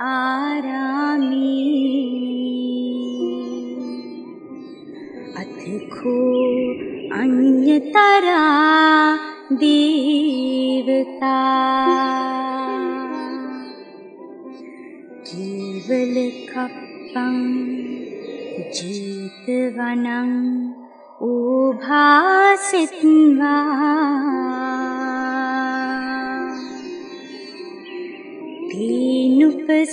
आरामे। अथ खो अन्यतरा देवता। केवलकप्पं जेतवनम् ओभासित्वा तेनुपसङ्कमि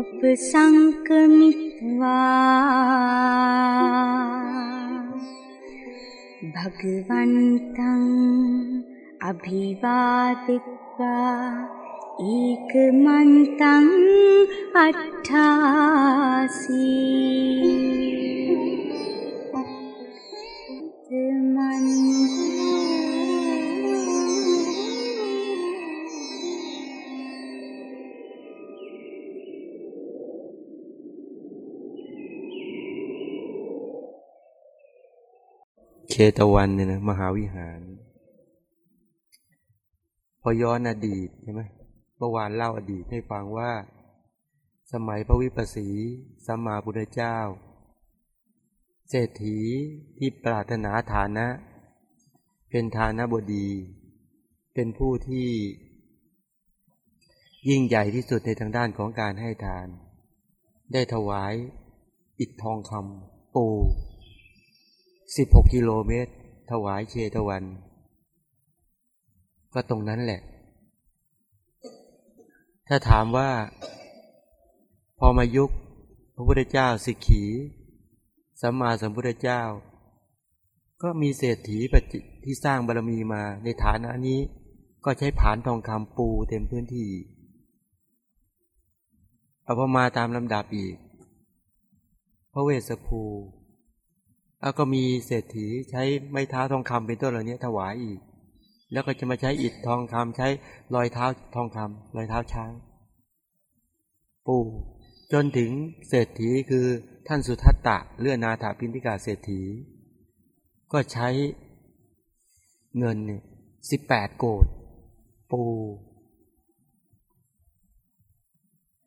उपसङ्कमित्वा भगवन्तम् अभिवादित्वा एकमन्तम् अट्ठासि। เคตวันเนี่ยนะมหาวิหาร พอย้อนอดีตใช่ไหมเมื่อวานเล่าอดีตให้ฟังว่า สมัยพระวิปัสสีสัมมาพุทธเจ้า เศรษฐีที่ปรารถนาฐานะ เป็นฐานะบดี เป็นผู้ที่ ยิ่งใหญ่ที่สุดในทางด้านของการให้ทาน ได้ถวายอิฐทองคำปู สิบหกกิโลเมตร ถวายเชตวัน ก็ตรงนั้นแหละ ถ้าถามว่า พอมายุค พระพุทธเจ้าสิกขีสัมมาสัมพุทธเจ้า ก็มีเศรษฐีปฏิที่สร้างบารมีมาในฐานะนี้ ก็ใช้ผานทองคำปูเต็มพื้นที่เอาพอมาตามลำดับอีก พระเวสสภู แล้วก็มีเศรษฐีใช้ไม้เท้าทองคำเป็นต้นเหล่านี้ถวายอีก แล้วก็จะมาใช้อิฐทองคำใช้รอยเท้าทองคำรอยเท้าช้าง ปูจนถึงเศรษฐีคือท่านสุทัตตะเลื่อนาถาพินทิกาเศรษฐี ก็ใช้เงินเนี่ยสิบแปดโกดปู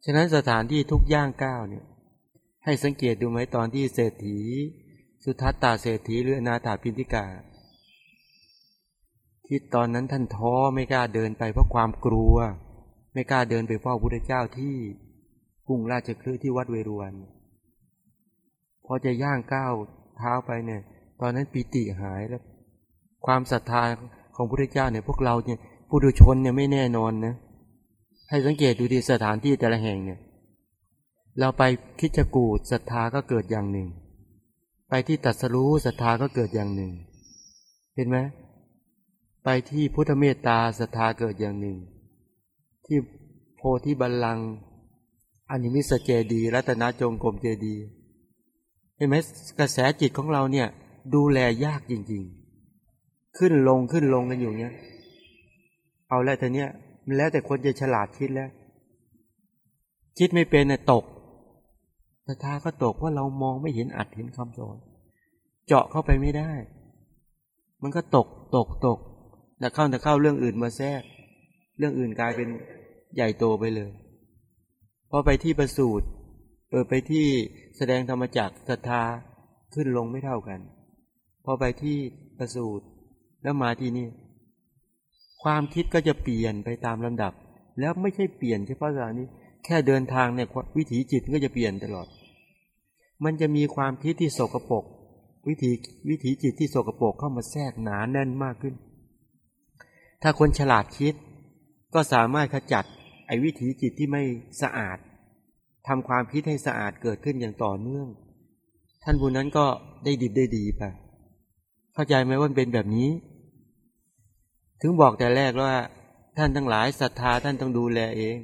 ฉะนั้นสถานที่ทุกย่างก้าวเนี่ย ให้สังเกตดูไหมตอนที่เศรษฐี สุทัตตาเศรษฐีหรือนาถาพินทิกา ที่ตอนนั้นท่านท้อไม่กล้าเดินไปเพราะความกลัว ไม่กล้าเดินไปเฝ้าพระพุทธเจ้าที่กรุงราชคฤห์ที่วัดเวรุวันพอจะย่างก้าวเท้าไปเนี่ย ตอนนั้นปีติหายแล้ว ความศรัทธาของพระพุทธเจ้าเนี่ยพวกเราเนี่ยผู้ดูชนเนี่ยไม่แน่นอนนะให้สังเกตดูที่สถานที่แต่ละแห่งเนี่ย เราไปคิดจะกูดศรัทธาก็เกิดอย่างหนึ่ง ไปที่ตัดสรู้ศรัทธาก็เกิดอย่างหนึ่ง เห็นไหมไปที่พุทธเมตตาศรัทธาเกิดอย่างหนึ่ง ที่โพธิบัลลังก์อนิมิสเจดีรัตนจงกรมเจดี เห็นไหมกระแสจิตของเราเนี่ย ดูแลยากจริง ๆ ขึ้นลงขึ้นลงกันอยู่เนี้ยเอาแล้วแต่เนี้ยมันแล้วแต่คนจะฉลาดคิดแล้ว คิดไม่เป็นเนี่ยตก ศรัทธาก็ตกว่าเรามองไม่เห็นอัดเห็นคำสอน เจาะเข้าไปไม่ได้ มันก็ตกตกตกแต่เข้าแต่เข้าเรื่องอื่นมาแทรก เรื่องอื่นกลายเป็นใหญ่โตไปเลยพอไปที่ประสูตรเออไปที่แสดงธรรมจักศรัทธาขึ้นลงไม่เท่ากัน พอไปที่ประสูตรแล้วมาที่นี่ ความคิดก็จะเปลี่ยนไปตามลำดับ แล้วไม่ใช่เปลี่ยนเฉพาะสถานี้ แค่เดินทางเนี่ยวิถีจิตก็จะเปลี่ยนตลอด มันจะมีความคิดที่โสกปรกวิถีวิถีจิตที่โสกปรกเข้ามาแทรกหนาแน่นมากขึ้น ถ้าคนฉลาดคิด ก็สามารถขจัดไอ้วิถีจิตที่ไม่สะอาดทำความคิดให้สะอาดเกิดขึ้นอย่างต่อเนื่อง ท่านผู้นั้นก็ได้ดีได้ดีไปเข้าใจไหมว่าเป็นแบบนี้ ถึงบอกแต่แรกว่าท่านทั้งหลายศรัทธาท่านต้องดูแลเอง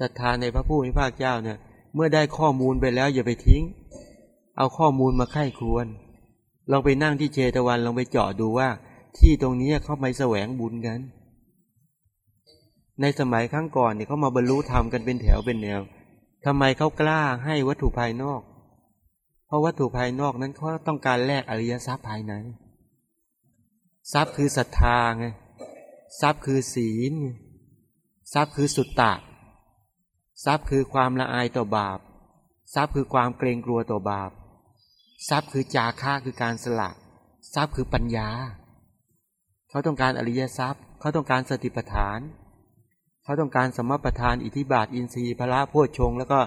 ศรัทธาในพระผู้มีพระเจ้าเนี่ย เมื่อได้ข้อมูลไปแล้วอย่าไปทิ้ง เอาข้อมูลมาไข้ควรลองไปนั่งที่เชตวันลองไปเจาะดูว่า ที่ตรงนี้เขาไม่แสวงบุญกัน ในสมัยครั้งก่อนเนี่ยเขามาบรรลุธรรมกันเป็นแถวเป็นแนวทำไมเขากล้าให้วัตถุภายนอก เพราะวัตถุภายนอกนั้นเขาต้องการแลกอริยทรัพย์ภายในทรัพย์คือศรัทธาไงทรัพย์คือศีลทรัพย์คือสุตตะ ทรัพย์คือความละอายต่อบาป ทรัพย์คือความเกรงกลัวต่อบาป ทรัพย์คือจาค่าคือการสละ ทรัพย์คือปัญญา เขาต้องการอริยทรัพย์ เขาต้องการสติปัฏฐาน เขาต้องการสมประทานอิทธิบาทอินทรีย์พระโพชฌงแล้วก็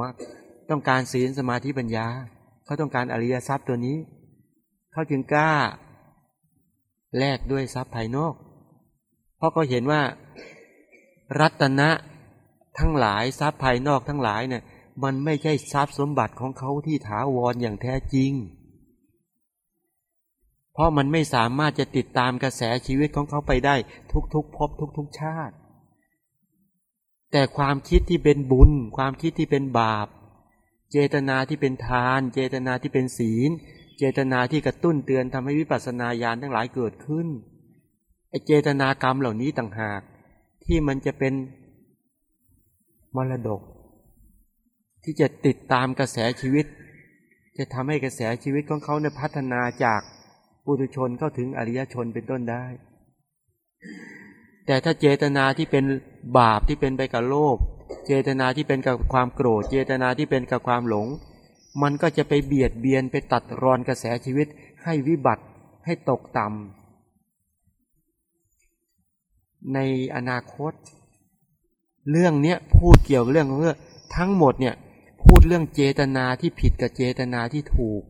มักต้องการศีลสมาธิปัญญา เขาต้องการอริยทรัพย์ตัวนี้ เขาจึงกล้าแลกด้วยทรัพย์ภายนอก เพราะเขาเห็นว่า รัตนะ ทั้งหลายทรัพย์ภายนอกทั้งหลายเนี่ยมันไม่ใช่ทรัพย์สมบัติของเขาที่ถาวรอย่างแท้จริง เพราะมันไม่สามารถจะติดตามกระแสชีวิตของเขาไปได้ทุกๆภพทุกๆชาติ แต่ความคิดที่เป็นบุญ ความคิดที่เป็นบาป เจตนาที่เป็นทาน เจตนาที่เป็นศีล เจตนาที่กระตุ้นเตือนทำให้วิปัสสนาญาณทั้งหลายเกิดขึ้นไอเจตนากรรมเหล่านี้ต่างหากที่มันจะเป็น มรดก ที่จะติดตามกระแสชีวิต จะทำให้กระแสชีวิตของเขาเนี่ยพัฒนาจากปุถุชนเข้าถึงอริยชนเป็นต้นได้ แต่ถ้าเจตนาที่เป็นบาปที่เป็นไปกับโลภเจตนาที่เป็นกับความโกรธ เจตนาที่เป็นกับความหลง มันก็จะไปเบียดเบียนไปตัดรอนกระแสชีวิต ให้วิบัติให้ตกต่ำในอนาคต เรื่องเนี้ยพูดเกี่ยวกับเรื่องเรื่องทั้งหมดเนี่ย พูดเรื่องเจตนาที่ผิดกับเจตนาที่ถูก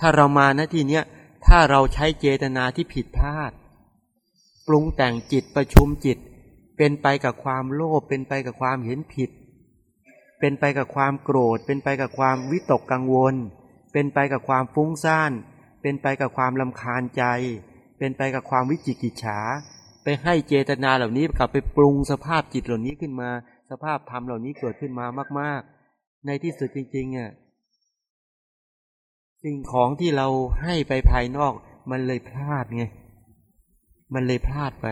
ถ้าเรามาณที่เนี้ยถ้าเราใช้เจตนาที่ผิดพลาด ปรุงแต่งจิตประชุมจิต เป็นไปกับความโลภเป็นไปกับความเห็นผิด เป็นไปกับความโกรธ เป็นไปกับความวิตกกังวล เป็นไปกับความฟุ้งซ่านเป็นไปกับความลำคาญใจ เป็นไปกับความวิจิกิจฉา ไปให้เจตนาเหล่านี้กลับไปปรุงสภาพจิตเหล่านี้ขึ้นมา สภาพธรรมเหล่านี้เกิดขึ้นมามาก ๆ ในที่สุดจริงๆอะสิ่งของที่เราให้ไปภายนอก มันเลยพลาดไงมันเลยพลาดไป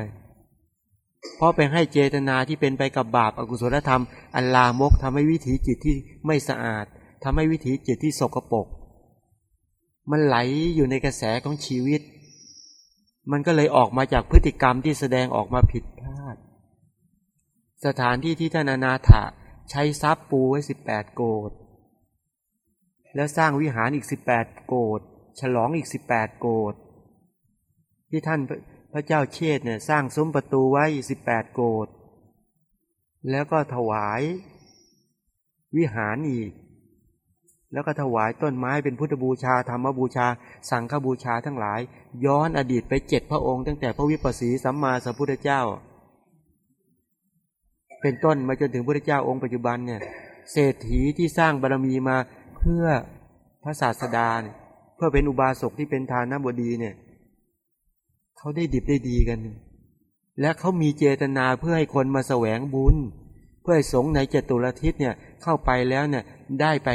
เพราะไปให้เจตนาที่เป็นไปกับบาปอากุศลธรรม อันลามกทำให้วิถีจิตที่ไม่สะอาดทำให้วิถีจิตที่สกปรกมันไหลอยู่ในกระแสของชีวิต มันก็เลยออกมาจากพฤติกรรมที่แสดงออกมาผิดพลาด สถานที่ที่ท่านอนาถะใช้ทรัพย์ปูไว้สิบแปดโกดแล้วสร้างวิหารอีกสิบแปดโกดฉลองอีกสิบแปดโกดที่ท่านพระเจ้าเชษเนี่ยสร้างซุ้มประตูไว้สิบแปดโกดแล้วก็ถวายวิหารอีก แล้วก็ถวายต้นไม้เป็นพุทธบูชาธรรมบูชา สังฆบูชาทั้งหลาย ย้อนอดีตไปเจ็ดพระองค์ตั้งแต่พระวิปัสสีสัมมาสัมพุทธเจ้า เป็นต้นมาจนถึงพระเจ้าองค์ปัจจุบันเนี่ยเศรษฐีที่สร้างบารมีมาเพื่อพระศาสดาเนี่ยเพื่อเป็นอุบาสกที่เป็นทานบดีเนี่ยเขาได้ดิบได้ดีกัน และเขามีเจตนาเพื่อให้คนมาแสวงบุญ เพื่อให้สงในเจตุรทิศเนี่ยเข้าไปแล้วเนี่ยได้ไป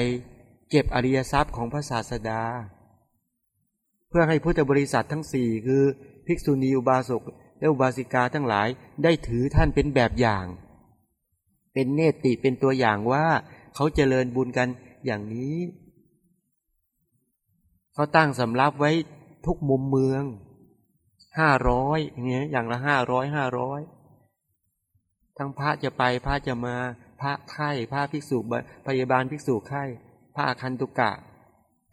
ก็บอริยทรัพย์ของพระศาสดา เพื่อให้พุทธบริษัททั้งสี่คือภิกษุณีอุบาสกและอุบาสิกาทั้งหลายได้ถือท่านเป็นแบบอย่าง เป็นเนติเป็นตัวอย่างว่าเขาเจริญบุญกันอย่างนี้เขาตั้งสำรับไว้ทุกมุมเมืองห้าร้อยอย่างเงี้ยอย่างละห้าร้อยห้าร้อยทั้งพระจะไปพระจะมา พระไข้พระภิกษุพยาบาลภิกษุไข้ พระอาคันตุกะ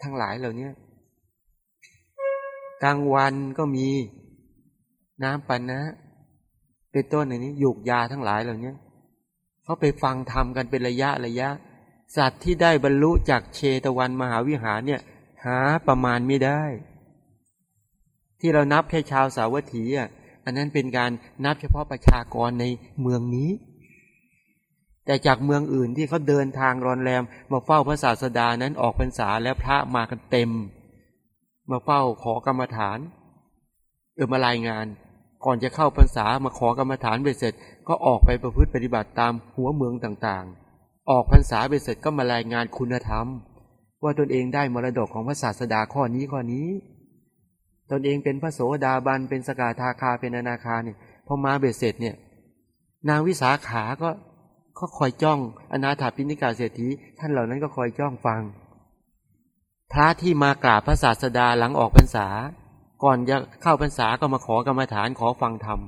ทั้งหลายเหล่านี้กลางวันก็มีน้ำปันนะ เป็นต้นอย่างนี้หยูกยาทั้งหลายเหล่านี้เขาไปฟังธรรมกันเป็นระยะระยะ สัตว์ที่ได้บรรลุจากเชตวันมหาวิหารเนี่ย หาประมาณไม่ได้ ที่เรานับแค่ชาวสาวัตถีอะอันนั้นเป็นการนับเฉพาะประชากรในเมืองนี้ แต่จากเมืองอื่นที่เขาเดินทางรอนแรม มาเฝ้าพระศาสดานั้นออกพรรษาแล้วพระมากันเต็ม มาเฝ้าขอกรรมฐานเออมารายงาน ก่อนจะเข้าพรรษามาขอกรรมฐานไปเสร็จ ก็ออกไปประพฤติปฏิบัติตามหัวเมืองต่างๆ ออกพรรษาไปเสร็จก็มารายงานคุณธรรม ว่าตนเองได้มรดกของพระศาสดาข้อนี้ข้อนี้ ตนเองเป็นพระโสดาบันเป็นสกาทาคาเป็นอนาคาเนี่ยพอมาเบ็ดเสร็จเนี่ย นางวิสาขาก็ ก็คอยจ้องอนาถาปิณิกาเศรษฐีท่านเหล่านั้นก็คอยจ้องฟัง พระที่มากราบพระศาสดาหลังออกพรรษา ก่อนจะเข้าพรรษาก็มาขอกรรมฐานขอฟังธรรม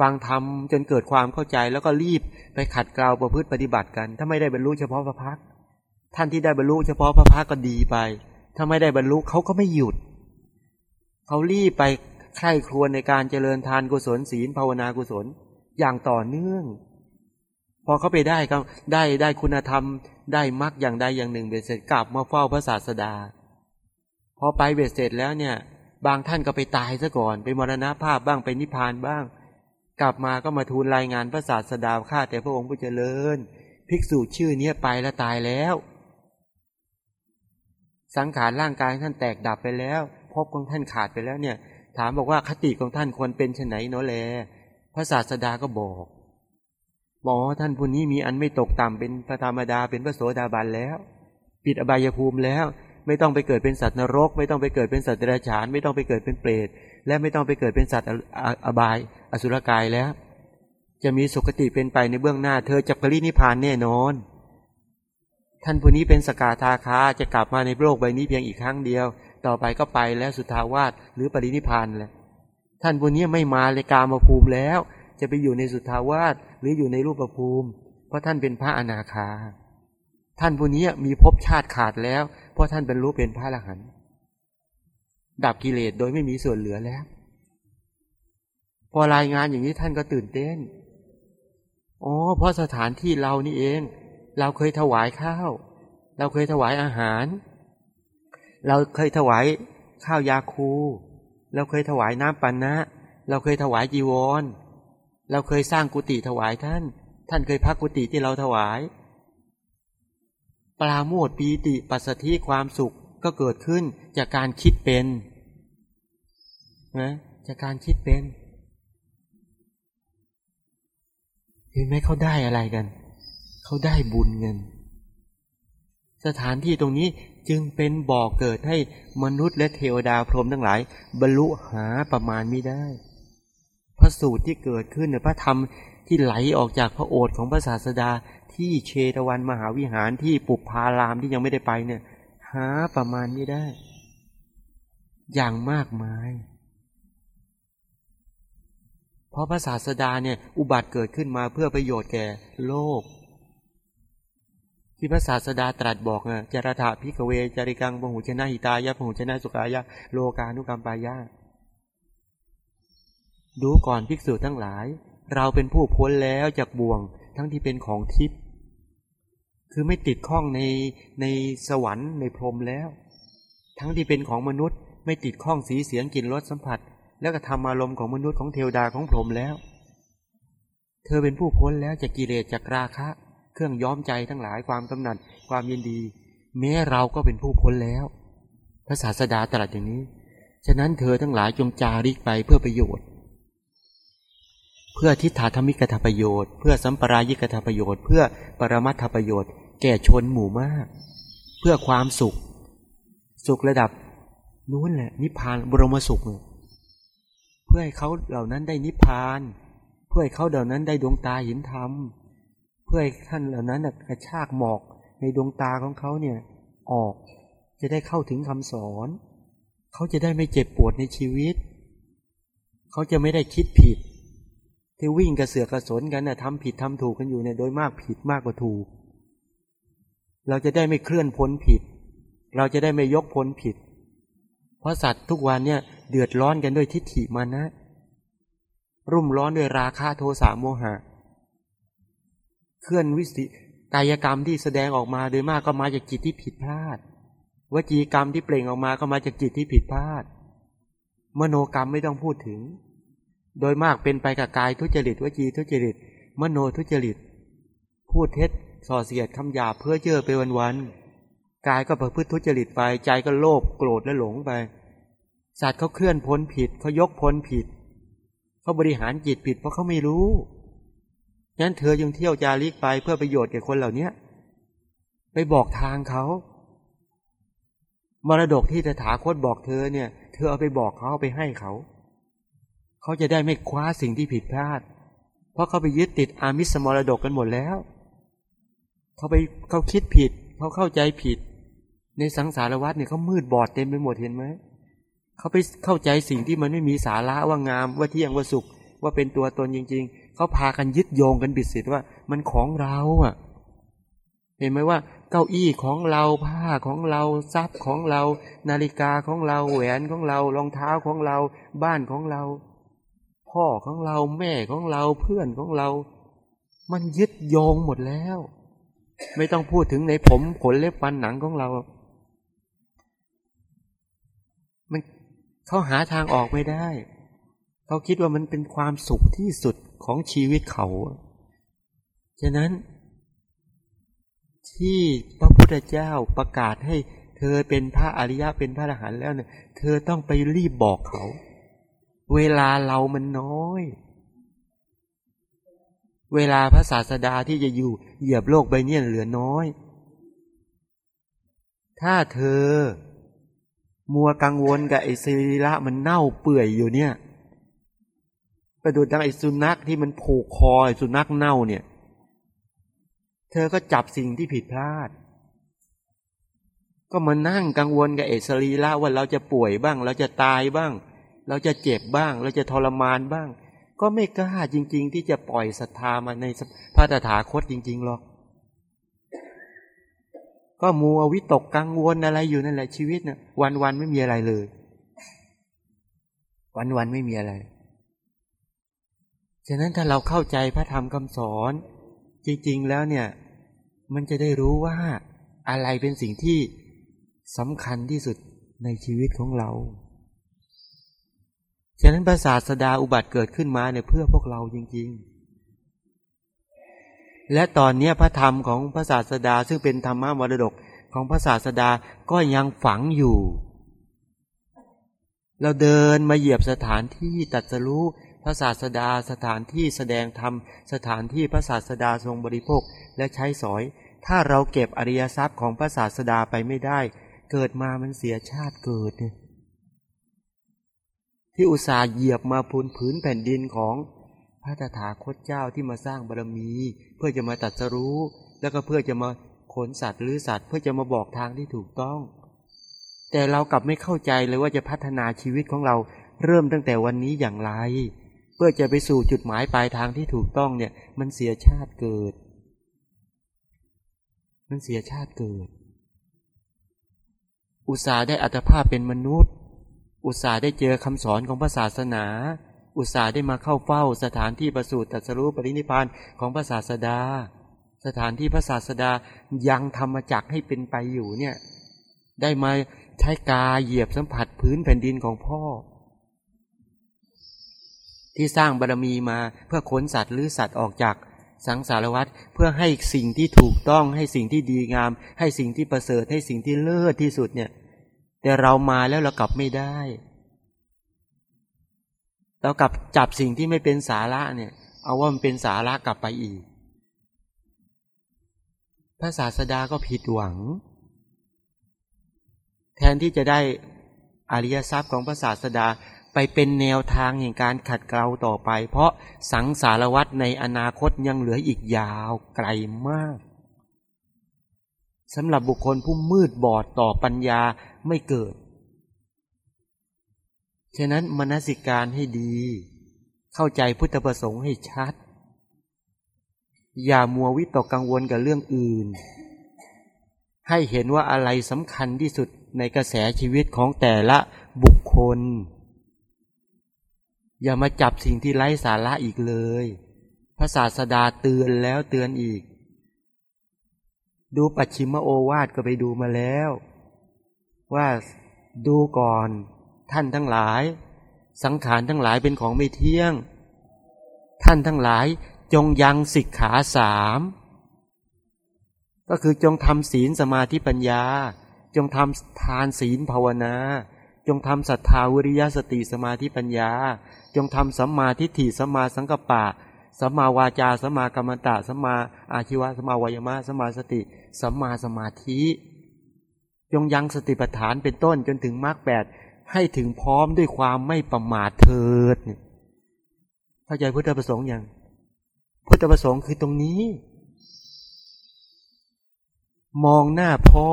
ฟังธรรมจนเกิดความเข้าใจแล้วก็รีบไปขัดเกลาประพฤติปฏิบัติกัน ถ้าไม่ได้บรรลุเฉพาะพระพักท่านที่ได้บรรลุเฉพาะพระพักก็ดีไป ถ้าไม่ได้บรรลุเขาก็ไม่หยุด เขารีบไปใคร่ครวญในการเจริญทานกุศลศีลภาวนากุศล อย่างต่อเนื่อง พอเขาไปได้ก็ได้ได้คุณธรรม ได้มรรคอย่างใดอย่างหนึ่งเบ็ดเสร็จกลับมาเฝ้าพระศาสดา พอไปเบ็ดเสร็จแล้วเนี่ย บางท่านก็ไปตายซะก่อน ไปมรณภาพบ้างไปนิพพานบ้าง กลับมาก็มาทูลรายงานพระศาสดาข้าแต่พระองค์ผู้เจริญ ภิกษุชื่อเนี้ยไปแล้วตายแล้ว สังขารร่างกายท่านแตกดับไปแล้วพบของท่านขาดไปแล้วเนี่ย ถามบอกว่าคติของท่านควรเป็นชนไหนเนาะแล พระศาสดาก็บอก บอกว่าท่านผู้นี้มีอันไม่ตกต่ำเป็นพระธรรมดาเป็นพระโสดาบันแล้ว ปิดอบายภูมิแล้ว ไม่ต้องไปเกิดเป็นสัตว์นรก ไม่ต้องไปเกิดเป็นสัตว์เดรัจฉาน ไม่ต้องไปเกิดเป็นเปรตและไม่ต้องไปเกิดเป็นสัตว์อบาย อสุรกายแล้ว จะมีสุคติเป็นไปในเบื้องหน้า เธอจะปรินิพานแน่นอน ท่านผู้นี้เป็นสกาทาคาจะกลับมาในโลกใบนี้เพียงอีกครั้งเดียว ต่อไปก็ไปแล้วสุทาวาสหรือปรินิพานแหละท่านผู้นี้ไม่มาเลยกามาภูมิแล้ว จะไปอยู่ในสุทาวาสหรืออยู่ในรูปภูมิ เพราะท่านเป็นพระอนาคา ท่านผู้นี้มีภพชาติขาดแล้ว เพราะท่านเป็นรู้เป็นพระอรหันต์ดับกิเลสโดยไม่มีส่วนเหลือแล้ว พอรายงานอย่างนี้ท่านก็ตื่นเต้นอ๋อเพราะสถานที่เรานี่เอง เราเคยถวายข้าว เราเคยถวายอาหาร เราเคยถวายข้าวยาคู เราเคยถวายน้ำปันนะ เราเคยถวายจีวร เราเคยสร้างกุฏิถวายท่าน ท่านเคยพักกุฏิที่เราถวาย ปราโมทปีติปัสสธิความสุขก็เกิดขึ้นจากการคิดเป็นนะจากการคิดเป็น เห็นไหมเขาได้อะไรกัน เขาได้บุญเงิน สถานที่ตรงนี้จึงเป็นบ่อกเกิดให้มนุษย์และเทวดาพรหมทั้งหลาย บรรลุหาประมาณไม่ได้ ระสูตรที่เกิดขึ้นในพระธรรมที่ไหลออกจากพระโอษฐ์ของพระศาสดาที่เชตวันมหาวิหารที่ปุพารามที่ยังไม่ได้ไปเนี่ย หาประมาณไม่ได้ อย่างมากมาย เพราะพระศาสดาเนี่ยอุบัติเกิดขึ้นมาเพื่อประโยชน์แก่โลก ที่พระศาสดาตรัสบอกอะจารถาพิกเวจาริกังปหูชนะหิตายะปหูชนะสุกายะ โลกานุกรรมปายะ ดูก่อนภิกษุทั้งหลาย เราเป็นผู้พ้นแล้วจากบ่วงทั้งที่เป็นของทิพย์คือไม่ติดข้องในในสวรรค์ในพรหมแล้ว ทั้งที่เป็นของมนุษย์ไม่ติดข้องสีเสียงกลิ่นรสสัมผัส แล้วก็ทำอารมณ์ของมนุษย์ของเทวดาของพรหมแล้ว เธอเป็นผู้พ้นแล้วจากกิเลสจากราคะ เครื่องย้อมใจทั้งหลายความกำหนัดความยินดี แม้เราก็เป็นผู้พ้นแล้ว พระศาสดาตรัสอย่างนี้ ฉะนั้นเธอทั้งหลายจงจาริกไปเพื่อประโยชน์ เพื่อทิฏฐาธรรมิกถประโยชน์ เพื่อสัมปรายิกถประโยชน์ เพื่อปรมัตถประโยชน์ แก่ชนหมู่มาก เพื่อความสุข สุขระดับนู้นแหละ นิพพานบรมสุข เพื่อให้เขาเหล่านั้นได้นิพพาน เพื่อให้เขาเหล่านั้นได้ดวงตาเห็นธรรม เพื่อให้ท่านเหล่านั้นกระชากหมอกในดวงตาของเขาเนี่ยออกจะได้เข้าถึงคำสอน เขาจะได้ไม่เจ็บปวดในชีวิต เขาจะไม่ได้คิดผิด ที่วิ่งกระเสือกกระสนกันนะ่ะทำผิดทำถูกกันอยู่เนี่ยโดยมากผิดมากกว่าถูก เราจะได้ไม่เคลื่อนพ้นผิด เราจะได้ไม่ยกพ้นผิด เพราะสัตว์ทุกวันเนี่ยเดือดร้อนกันด้วยทิฏฐิมานะ รุ่มร้อนด้วยราคะโทสะโมหะ เคลื่อนวิสิกายกรรมที่แสดงออกมาโดยมากก็มาจากจิตที่ผิดพลาดวจีกรรมที่เปล่งออกมาก็มาจากจิตที่ผิดพลาด มโนกรรมไม่ต้องพูดถึง โดยมากเป็นไปกับกายทุจริตวจีทุจริต มโนทุจริต พูดเท็จส่อเสียดคำหยาเพื่อเจือไปวันๆกายก็ประพฤติทุจริตไปใจก็โลภโกรธและหลงไป สัตว์เขาเคลื่อนพ้นผิดเขายกพ้นผิดเขาบริหารจิตผิดเพราะเขาไม่รู้งั้นเธอยังเที่ยวจาริกไปเพื่อประโยชน์แก่คนเหล่านี้ไปบอกทางเขามรดกที่ตถาคตบอกเธอเนี่ย เธอเอาไปบอกเขาเอาไปให้เขา เขาจะได้ไม่คว้าสิ่งที่ผิดพลาด เพราะเขาไปยึดติดอามิสมรดกกันหมดแล้ว เขาไปเขาคิดผิด เขาเข้าใจผิด ในสังสารวัฏเนี่ยเขามืดบอดเต็มไปหมดเห็นไหมเขาไปเข้าใจสิ่งที่มันไม่มีสาระว่างามว่าเที่ยงว่าสุข ว่าเป็นตัวตนจริง ๆ เขาพากันยึดโยงกันบิดสิทว่า มันของเราอะ เห็นไหมว่าเก้าอี้ของเราผ้าของเราทรัพย์ของเรา นาฬิกาของเราแหวนของเรารองเท้าของเรา บ้านของเรา พ่อของเราแม่ของเราเพื่อนของเรา มันยึดโยงหมดแล้ว ไม่ต้องพูดถึงในผมขนเล็บฟันหนังของเรา มันเขาหาทางออกไม่ได้ เขาคิดว่ามันเป็นความสุขที่สุดของชีวิตเขาฉะนั้น ที่พระพุทธเจ้าประกาศให้เธอเป็นพระอริยะเป็นพระอรหันต์แล้วเนี่ย เธอต้องไปรีบบอกเขา เวลาเรามันน้อย เวลาพระศาสดาที่จะอยู่เหยียบโลกใบนี้เหลือน้อย ถ้าเธอ มัวกังวลกับไอ้สรีระมันเน่าเปื่อยอยู่เนี่ยประดุดดังไอ้สุนัขที่มันผูกคอไอ้สุนัขเน่าเนี่ย เธอก็จับสิ่งที่ผิดพลาด ก็มานั่งกังวลกับไอ้สรีระว่าเราจะป่วยบ้าง เราจะตายบ้าง เราจะเจ็บบ้าง เราจะทรมานบ้าง ก็ไม่กล้าจริง ๆ ที่จะปล่อยศรัทธามาในพระตถาคตจริง ๆหรอก ก็มัววิตกกังวลอะไรอยู่นั่นแหละชีวิตนะ่ะวันวันไม่มีอะไรเลย วันวันไม่มีอะไรฉะนั้นถ้าเราเข้าใจพระธรรมคำสอน จริง ๆ แล้วเนี่ย มันจะได้รู้ว่าอะไรเป็นสิ่งที่สำคัญที่สุดในชีวิตของเรา ฉะนั้นพระศาสดาอุบัติเกิดขึ้นมาเนี่ยเพื่อพวกเราจริง ๆ และตอนนี้พระธรรมของพระศาสดาซึ่งเป็นธรรมะมรดกของพระศาสดาก็ยังฝังอยู่ เราเดินมาเหยียบสถานที่ตัดสรู้พระศาสดาสถานที่แสดงธรรมสถานที่พระศาสดาทรงบริโภคและใช้สอย ถ้าเราเก็บอริยทรัพย์ของพระศาสดาไปไม่ได้ เกิดมามันเสียชาติเกิดเนี่ย ที่อุตส่าห์เหยียบมาพูนผืนแผ่นดินของพระตถาคตเจ้าที่มาสร้างบารมี เพื่อจะมาตัดสรู้ แล้วก็เพื่อจะมาขนสัตว์หรือสัตว์ เพื่อจะมาบอกทางที่ถูกต้อง แต่เรากลับไม่เข้าใจเลยว่าจะพัฒนาชีวิตของเราเริ่มตั้งแต่วันนี้อย่างไร เพื่อจะไปสู่จุดหมายปลายทางที่ถูกต้องเนี่ย มันเสียชาติเกิด มันเสียชาติเกิด อุตสาห์ได้อัตภาพเป็นมนุษย์ อุตส่าห์ได้เจอคำสอนของพระศาสนา อุตส่าห์ได้มาเข้าเฝ้าสถานที่ประสูติตรัสรู้ปรินิพานของพระศาสดา สถานที่พระศาสดายังธรรมจักให้เป็นไปอยู่เนี่ย ได้มาใช้กาเหยียบสัมผัสพื้นแผ่นดินของพ่อ ที่สร้างบารรมีมาเพื่อขนสัตว์หรือสัตว์ออกจากสังสารวัฏเพื่อให้สิ่งที่ถูกต้องให้สิ่งที่ดีงาม ให้สิ่งที่ประเสริฐให้สิ่งที่เลิศที่สุดเนี่ย แต่เรามาแล้วเรากลับไม่ได้ เรากลับจับสิ่งที่ไม่เป็นสาระเนี่ย เอาว่ามันเป็นสาระกลับไปอีก พระศาสดาก็ผิดหวัง แทนที่จะได้อริยทรัพย์ของพระศาสดาไปเป็นแนวทางแห่งการขัดเกลาต่อไป เพราะสังสารวัตในอนาคตยังเหลืออีกยาวไกลมาก สำหรับบุคคลผู้มืดบอดต่อปัญญาไม่เกิด ฉะนั้นมนสิการให้ดี เข้าใจพุทธประสงค์ให้ชัด อย่ามัววิตกกังวลกับเรื่องอื่น ให้เห็นว่าอะไรสำคัญที่สุดในกระแสชีวิตของแต่ละบุคคล อย่ามาจับสิ่งที่ไร้สาระอีกเลย พระศาสดาเตือนแล้วเตือนอีก ดูปัจฉิมโอวาทก็ไปดูมาแล้ว ว่าดูก่อนท่านทั้งหลาย สังขารทั้งหลายเป็นของไม่เที่ยง ท่านทั้งหลายจงยังสิกขาสามก็คือจงทำศีลสมาธิปัญญา จงทำทานศีลภาวนา จงทำศรัทธาวิริยสติสมาธิปัญญา จงทำสัมมาทิฏฐิสัมมาสังกัปปะ สัมมาวาจาสัมมากรรมตะสัมมาอาชีวะสัมมาวายมะสัมมาสติสัมมาสมาธิจงยังสติปัฏฐานเป็นต้นจนถึงมรรคแปดให้ถึงพร้อมด้วยความไม่ประมาทเถิดเนี่ยเข้าใจพุทธประสงค์อย่างพุทธประสงค์คือตรงนี้ มองหน้าพ่อ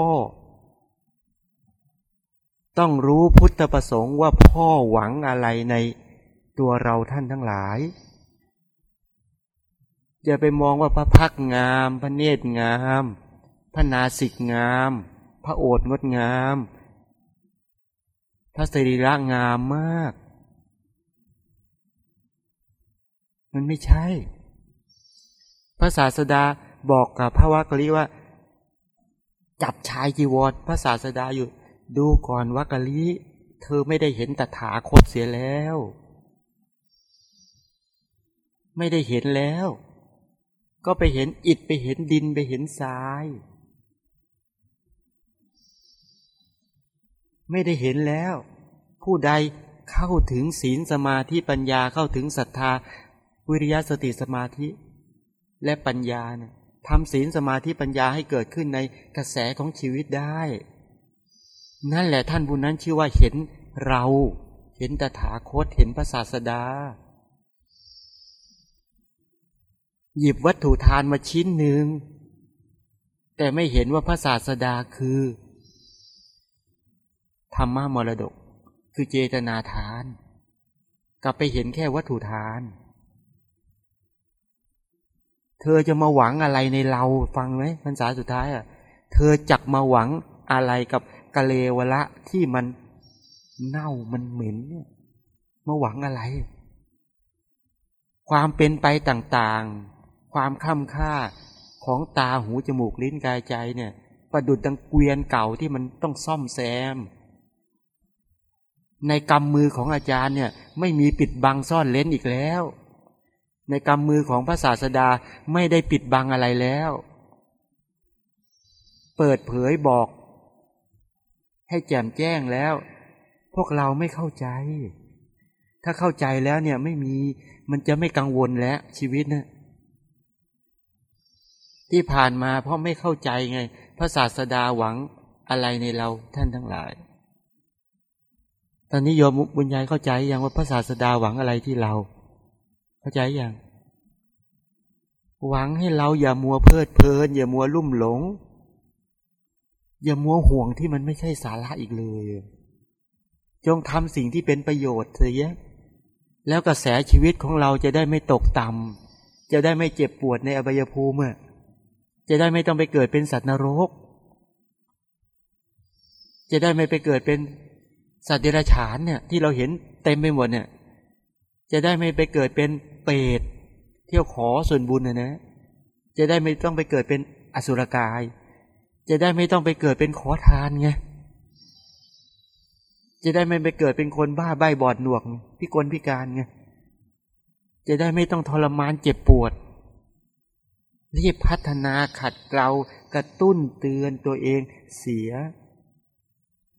ต้องรู้พุทธประสงค์ว่าพ่อหวังอะไรในตัวเราท่านทั้งหลาย อย่าไปมองว่าพระพักงาม พระเนตรงาม พระนาสิกงาม พระโอษงดงาม พระสรีระงามมาก มันไม่ใช่ พระศาสดาบอกกับพระวักกะลิว่า จับชายจีวรพระศาสดาอยู่ ดูก่อนวักกะลิเธอไม่ได้เห็นตถาคตเสียแล้ว ไม่ได้เห็นแล้ว ก็ไปเห็นอิฐไปเห็นดินไปเห็นทราย ไม่ได้เห็นแล้ว ผู้ใดเข้าถึงศีลสมาธิปัญญาเข้าถึงศรัทธา วิริยะสติสมาธิ และปัญญาเนี่ยทำศีลสมาธิปัญญาให้เกิดขึ้นในกระแสของชีวิตได้ นั่นแหละท่านบุญนั้นชื่อว่าเห็นเรา เห็นตถาคตเห็นพระศาสดา หยิบวัตถุทานมาชิ้นหนึ่ง แต่ไม่เห็นว่าพระศาสดาคือธรรมะมรดก คือเจตนาทาน กลับไปเห็นแค่วัตถุทาน เธอจะมาหวังอะไรในเราฟังไหมพรรษาสุดท้ายอะ เธอจักมาหวังอะไรกับกะเลวละที่มันเน่ามันเหม็นเนี่ยมาหวังอะไร ความเป็นไปต่างๆ ความค่ำค่าของตาหูจมูกลิ้นกายใจเนี่ย ประดุดดังเกวียนเก่าที่มันต้องซ่อมแซม ในกำมือของอาจารย์เนี่ย ไม่มีปิดบังซ่อนเลนอีกแล้ว ในกำมือของพระศาสดาไม่ได้ปิดบังอะไรแล้ว เปิดเผยบอก ให้แจ่มแจ้งแล้ว พวกเราไม่เข้าใจ ถ้าเข้าใจแล้วเนี่ยไม่มีมันจะไม่กังวลแล้วชีวิตนะ ที่ผ่านมาเพราะไม่เข้าใจไง พระศาสดาหวังอะไรในเราท่านทั้งหลาย ตอนนี้โยมบุญยายเข้าใจยังว่าพระศาสดาหวังอะไรที่เรา เข้าใจยังหวังให้เราอย่ามัวเพลิดเพลิน อย่ามัวลุ่มหลง อย่ามัวห่วงที่มันไม่ใช่สาระอีกเลย จงทำสิ่งที่เป็นประโยชน์เสียแล้วกระแสชีวิตของเราจะได้ไม่ตกต่ำจะได้ไม่เจ็บปวดในอบายภูมิ จะได้ไม่ต้องไปเกิดเป็นสัตว์นรก จะได้ไม่ไปเกิดเป็นสัตว์เดรัจฉานเนี่ยที่เราเห็นเต็มไปหมดเนี่ย จะได้ไม่ไปเกิดเป็นเปรตเที่ยวขอส่วนบุญนะนะ จะได้ไม่ต้องไปเกิดเป็นอสุรกาย จะได้ไม่ต้องไปเกิดเป็นขอทานไงจะได้ไม่ไปเกิดเป็นคนบ้าใบบอดหนวกพิกลพิการไงจะได้ไม่ต้องทรมานเจ็บปวด รีบพัฒนาขัดเกลากระตุ้นเตือนตัวเองเสีย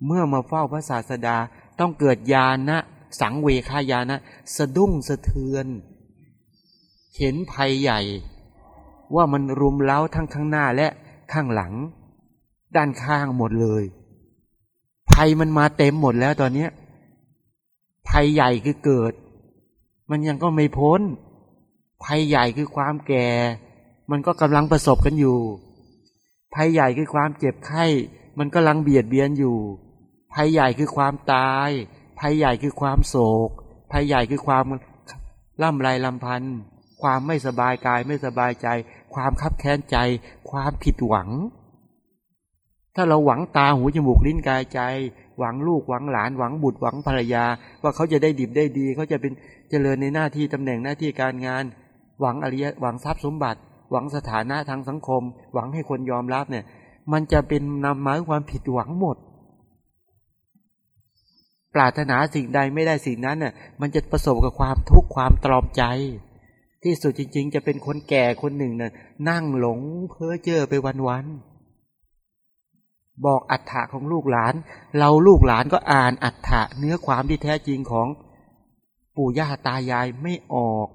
เมื่อมาเฝ้าพระศาสดาต้องเกิดญาณนะสังเวคายานะสะดุ้งสะเทือน เห็นภัยใหญ่ ว่ามันรุมเล้าทั้งข้างหน้าและข้างหลัง ด้านข้างหมดเลย ภัยมันมาเต็มหมดแล้วตอนนี้ภัยใหญ่คือเกิด มันยังก็ไม่พ้น ภัยใหญ่คือความแก่ มันก็กำลังประสบกันอยู่ ภัยใหญ่คือความเจ็บไข้ มันกำลังเบียดเบียนอยู่ ภัยใหญ่คือความตาย ภัยใหญ่คือความโศก ภัยใหญ่คือความล่ำไรลำพันธ์ความไม่สบายกายไม่สบายใจ ความคับแค้นใจ ความผิดหวัง ถ้าเราหวังตาหูจมูกลิ้นกายใจ หวังลูกหวังหลานหวังบุตรหวังภรรยา ว่าเขาจะได้ดิบได้ดี เขาจะเป็นเจริญในหน้าที่ตำแหน่งหน้าที่การงาน หวังอริยหวังทรัพย์สมบัติ หวังสถานะทางสังคม หวังให้คนยอมรับเนี่ย มันจะเป็นนำมาความผิดหวังหมด ปรารถนาสิ่งใดไม่ได้สิ่งนั้นเนี่ยมันจะประสบกับความทุกข์ความตรอมใจ ที่สุดจริง ๆ จะเป็นคนแก่คนหนึ่งเนี่ยนั่งหลงเพ้อเจ้อไปวันๆบอกอัฏฐะของลูกหลาน เราลูกหลานก็อ่านอัฏฐะเนื้อความที่แท้จริงของปู่ย่าตายายไม่ออก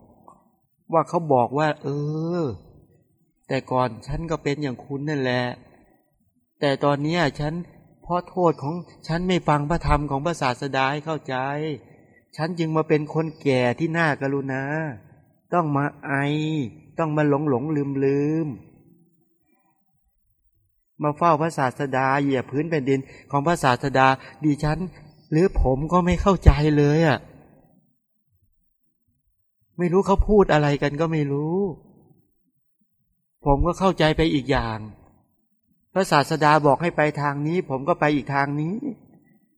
ว่าเขาบอกว่า เออ แต่ก่อนฉันก็เป็นอย่างคุณนั่นแหละ แต่ตอนนี้ฉันเพราะโทษของฉันไม่ฟังพระธรรมของพระศาสดาให้เข้าใจ ฉันจึงมาเป็นคนแก่ที่น่ากรุณา ต้องมาไอ ต้องมาหลงหลงลืมลืม มาเฝ้าพระศาสดาเหยียบพื้นแผ่นดินของพระศาสดาดิฉัน หรือผมก็ไม่เข้าใจเลยอะ่ะ ไม่รู้เขาพูดอะไรกันก็ไม่รู้ ผมก็เข้าใจไปอีกอย่าง พระศาสดาบอกให้ไปทางนี้ ผมก็ไปอีกทางนี้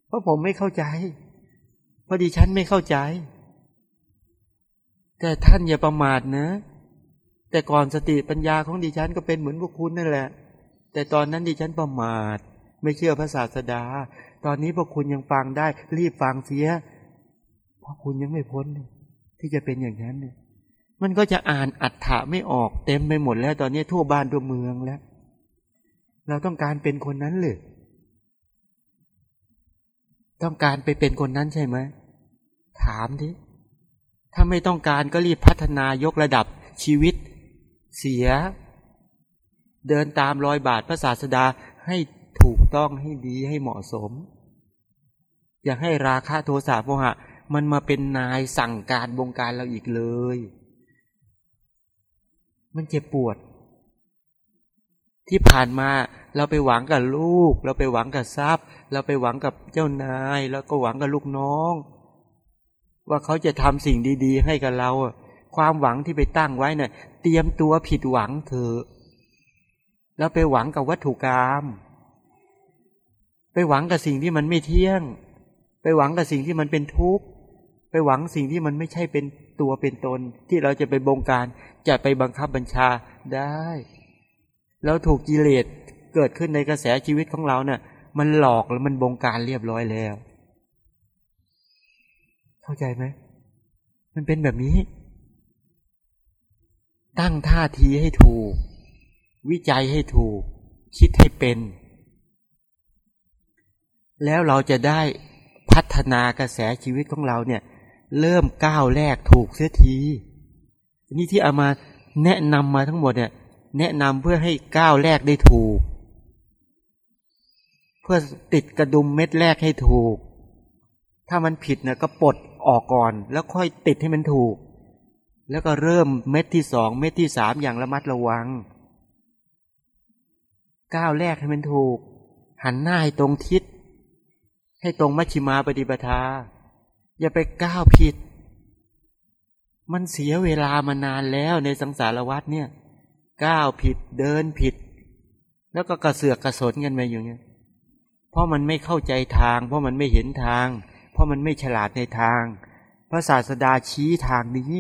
เพราะผมไม่เข้าใจ เพราะดิฉันไม่เข้าใจ แต่ท่านอย่าประมาทนะ แต่ก่อนสติปัญญาของดิฉันก็เป็นเหมือนพวกคุณนั่นแหละ แต่ตอนนั้นดิฉันประมาท ไม่เชื่อพระศาสดา ตอนนี้พวกคุณยังฟังได้ รีบฟังเสีย เพราะคุณยังไม่พ้นที่จะเป็นอย่างนั้นเนี่ย มันก็จะอ่านอัฏฐะไม่ออกเต็มไปหมดแล้ว ตอนนี้ทั่วบ้านทั่วเมืองแล้ว เราต้องการเป็นคนนั้นเลยต้องการไปเป็นคนนั้นใช่ไหมถามดิถ้าไม่ต้องการก็รีบพัฒนายกระดับชีวิต เสีย เดินตามรอยบาทพระศาสดาให้ถูกต้องให้ดีให้เหมาะสม อย่าให้ราคะโทสะโมหะ มันมาเป็นนายสั่งการบงการเราอีกเลย มันเจ็บปวด ที่ผ่านมาเราไปหวังกับลูก เราไปหวังกับทรัพย์ เราไปหวังกับเจ้านาย แล้วก็หวังกับลูกน้อง ว่าเขาจะทำสิ่งดีๆ ให้กับเรา ความหวังที่ไปตั้งไว้เนะ่ยเตรียมตัวผิดหวังเถอะแล้วไปหวังกับวัตถุกรรมไปหวังกับสิ่งที่มันไม่เที่ยง ไปหวังกับสิ่งที่มันเป็นทุกข์ ไปหวังสิ่งที่มันไม่ใช่เป็น ตัวเป็นตนที่เราจะไปบงการจะไปบังคับบัญชาได้ แล้วถูกกิเลสเกิดขึ้นในกระแสชีวิตของเราเนะ่ะมันหลอกแล้วมันบงการเรียบร้อยแล้ว เข้าใจไหมมันเป็นแบบนี้ ตั้งท่าทีให้ถูก วิจัยให้ถูก คิดให้เป็น แล้วเราจะได้พัฒนากระแสชีวิตของเราเนี่ย เริ่มก้าวแรกถูกเสียทีนี่ที่เอามาแนะนำมาทั้งหมดเนี่ย แนะนำเพื่อให้ก้าวแรกได้ถูก เพื่อติดกระดุมเม็ดแรกให้ถูก ถ้ามันผิดเนี่ยก็ปลดออกก่อน แล้วค่อยติดให้มันถูก แล้วก็เริ่มเม็ดที่สองเม็ดที่สามอย่างระมัดระวัง ก้าวแรกให้มันถูก หันหน้าให้ตรงทิศ ให้ตรงมัชชิมาปฏิปทา อย่าไปก้าวผิด มันเสียเวลามานานแล้วในสังสารวัฏเนี่ย ก้าวผิดเดินผิด แล้วก็กระเสือกกระสนกันไปอยู่เนี่ยเพราะมันไม่เข้าใจทาง เพราะมันไม่เห็นทาง เพราะมันไม่ฉลาดในทาง พระศาสดาชี้ทางนี้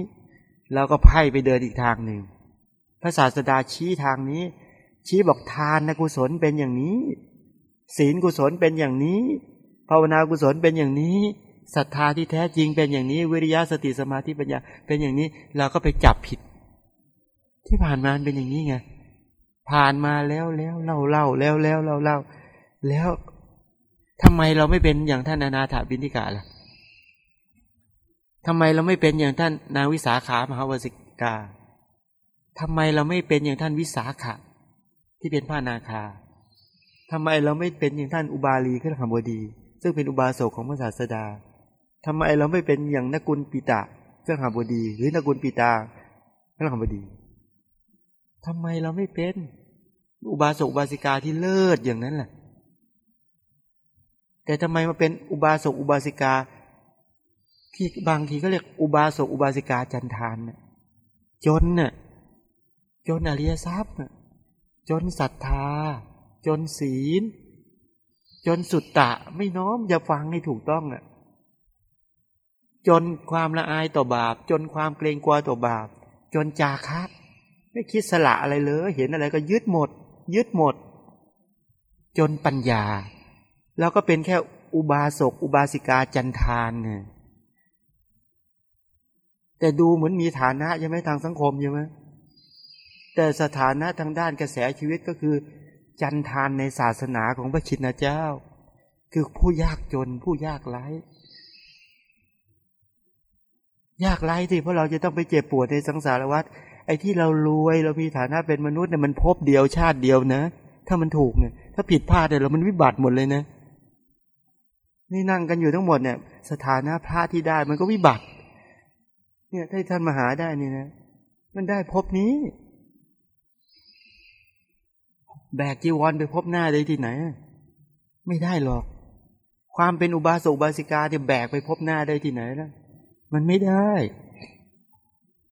เราก็ไพ่ไปเดินอีกทางหนึ่ง พระศาสดาชี้ทางนี้ ชี้บอกทานนะกุศลเป็นอย่างนี้ ศีลกุศลเป็นอย่างนี้ ภาวนากุศลเป็นอย่างนี้ ศรัทธาที่แท้จริงเป็นอย่างนี้ วิริยะสติสมาธิปัญญาเป็นอย่างนี้เราก็ไปจับผิด ที่ผ่านมาเป็นอย่างนี้ไงผ่านมาแล้วแล้วเล่าเล่าแล้วแล้วเล่าเล่าแล้วทำไมเราไม่เป็นอย่างท่านนานาถาบินทิกาล่ะทำไมเราไม่เป็นอย่างท่านนาวิสาขามหาวสิกาทำไมเราไม่เป็นอย่างท่านวิสาขะที่เป็นพระนาคาทำไมเราไม่เป็นอย่างท่านอุบาลีขึ้นคำบดี ซึ่งเป็นอุบาสกของพระศาสดา ทำไมเราไม่เป็นอย่างนกุลปิตะเครื่องหาบดี หรือนกุลปิตาเครื่องหาบดีทำไมเราไม่เป็น อุบาสกอุบาสิกาที่เลิศอย่างนั้นแหละแต่ทำไมมาเป็นอุบาสกอุบาสิกา ที่บางทีก็เรียกอุบาสกอุบาสิกาจันทานน่ะจนน่ะจนอริยทรัพย์จนศรัทธา จนศีล จนสุตตะไม่น้อมอย่าฟังให้ถูกต้องอะ จนความละอายต่อบาป จนความเกรงกลัวต่อบาป จนจาคะไม่คิดสละอะไรเลย เห็นอะไรก็ยึดหมด ยึดหมด จนปัญญา แล้วก็เป็นแค่อุบาสกอุบาสิกาจันทานเนี่ยแต่ดูเหมือนมีฐานะใช่ไหมทางสังคมใช่ไหมแต่สถานะทางด้านกระแสชีวิตก็คือ จันทานในศาสนาของพระชินเจ้า คือผู้ยากจนผู้ยากไร้ ยากไร้ที่เพราะเราจะต้องไปเจ็บปวดในสังสารวัฏไอ้ที่เรารวยเรามีฐานะเป็นมนุษย์เนี่ยมันพบเดียวชาติเดียวนะ ถ้ามันถูกเนี่ย ถ้าผิดพลาดเนี่ยเรามันวิบัติหมดเลยนะนี่นั่งกันอยู่ทั้งหมดเนี่ย สถานะพระที่ได้มันก็วิบัติ เนี่ยถ้าท่านมาหาได้นี่นะ มันได้พบนี้ แบกจีวรไปพบหน้าได้ที่ไหน ไม่ได้หรอก ความเป็นอุบาสกอุบาสิกาเนี่ยแบกไปพบหน้าได้ที่ไหนล่ะ มันไม่ได้